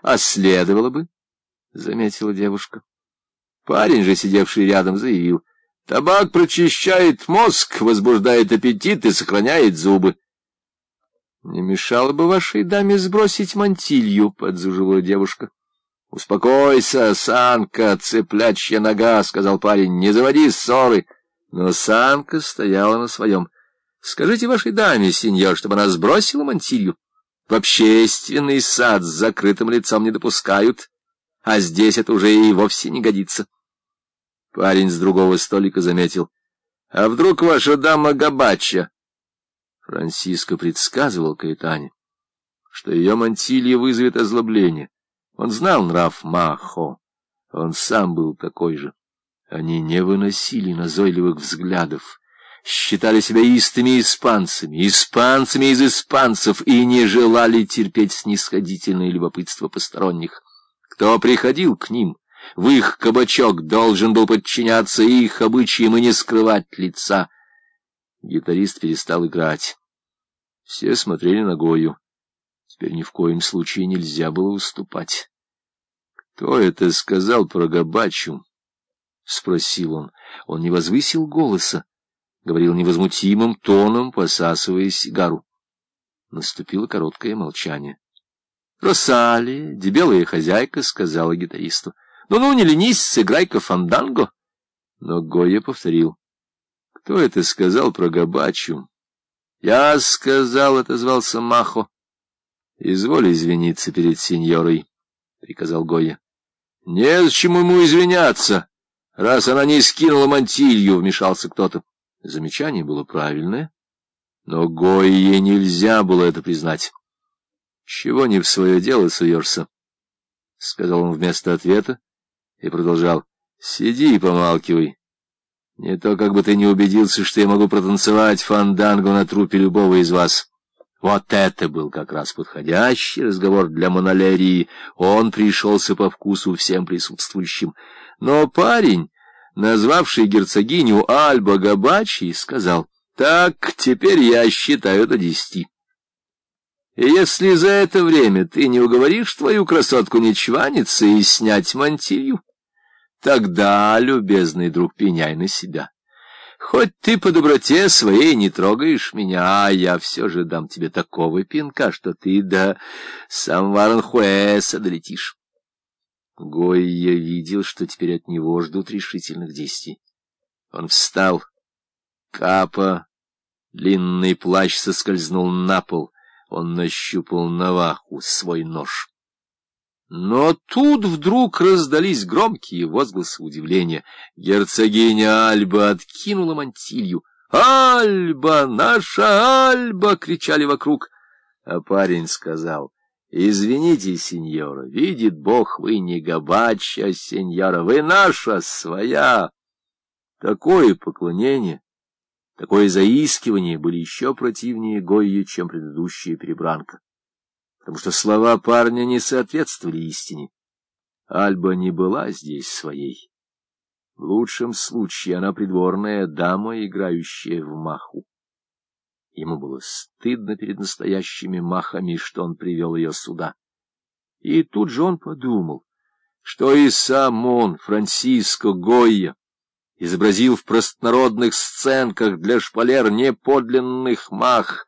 — А следовало бы, — заметила девушка. Парень же, сидевший рядом, заявил. — Табак прочищает мозг, возбуждает аппетит и сохраняет зубы. — Не мешало бы вашей даме сбросить мантилью, — подзужила девушка. — Успокойся, Санка, цыплячья нога, — сказал парень, — не заводи ссоры. Но Санка стояла на своем. — Скажите вашей даме, сеньор, чтобы она сбросила мантилью. В общественный сад с закрытым лицом не допускают, а здесь это уже и вовсе не годится. Парень с другого столика заметил. — А вдруг ваша дама Габача? Франциско предсказывал Каэтане, что ее мантилья вызовет озлобление. Он знал нрав Махо, он сам был такой же. Они не выносили назойливых взглядов считали себя истыми испанцами, испанцами из испанцев, и не желали терпеть снисходительное любопытство посторонних. Кто приходил к ним, в их кабачок должен был подчиняться их обычаям и не скрывать лица. Гитарист перестал играть. Все смотрели на Гою. Теперь ни в коем случае нельзя было уступать. — Кто это сказал про Габачу? — спросил он. Он не возвысил голоса говорил невозмутимым тоном, посасывая сигару. Наступило короткое молчание. — Росали, дебелая хозяйка, — сказала гитаристу. «Ну — Ну-ну, не ленись, сыграй-ка фанданго. Но Гойя повторил. — Кто это сказал про Габачу? — Я сказал, — отозвался Махо. — Изволь извиниться перед сеньорой, — приказал Гойя. — Незачем ему извиняться, раз она не скинула мантилью, — вмешался кто-то. Замечание было правильное, но Гойе нельзя было это признать. — Чего не в свое дело суешься? — сказал он вместо ответа и продолжал. — Сиди и помалкивай. Не то как бы ты не убедился, что я могу протанцевать фанданго на трупе любого из вас. Вот это был как раз подходящий разговор для монолерии. Он пришелся по вкусу всем присутствующим. Но парень назвавший герцогиню Альба Габачи, сказал, «Так, теперь я считаю до десяти. И если за это время ты не уговоришь твою красотку не чваниться и снять мантилью, тогда, любезный друг, пеняй на себя». Хоть ты по доброте своей не трогаешь меня, а я все же дам тебе такого пинка, что ты до самого Аранхуэса долетишь. Гойя видел, что теперь от него ждут решительных действий. Он встал. Капа, длинный плащ соскользнул на пол. Он нащупал Наваху, свой нож. Но тут вдруг раздались громкие возгласы удивления. Герцогиня Альба откинула мантилью. «Альба! Наша Альба!» — кричали вокруг. А парень сказал — Извините, сеньора, видит Бог, вы не габача, сеньора, вы наша, своя. Такое поклонение, такое заискивание были еще противнее Гойи, чем предыдущая перебранка, потому что слова парня не соответствовали истине. Альба не была здесь своей. В лучшем случае она придворная дама, играющая в маху. Ему было стыдно перед настоящими махами, что он привел ее сюда. И тут же он подумал, что и сам он, Франциско Гойя, изобразил в простонародных сценках для шпалер не подлинных мах,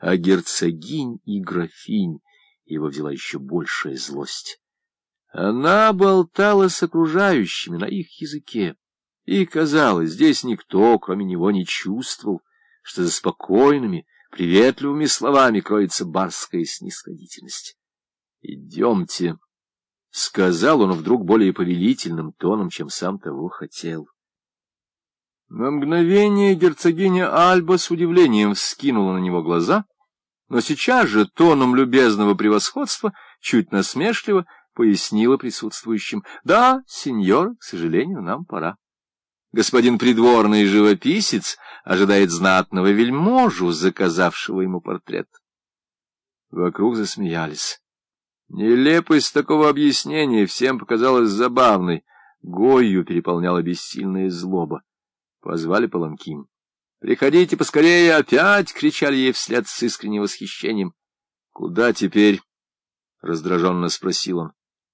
а герцогинь и графинь. Его взяла еще большая злость. Она болтала с окружающими на их языке, и, казалось, здесь никто, кроме него, не чувствовал, что за спокойными, приветливыми словами кроется барская снисходительность. «Идемте», — сказал он вдруг более повелительным тоном, чем сам того хотел. На мгновение герцогиня Альба с удивлением вскинула на него глаза, но сейчас же тоном любезного превосходства, чуть насмешливо, пояснила присутствующим. «Да, сеньор, к сожалению, нам пора». Господин придворный живописец ожидает знатного вельможу, заказавшего ему портрет. Вокруг засмеялись. Нелепость такого объяснения всем показалась забавной. Гою переполняла бессильная злоба. Позвали Паланкин. «Приходите поскорее опять!» — кричали ей вслед с искренним восхищением. «Куда теперь?» раздраженно спросил он.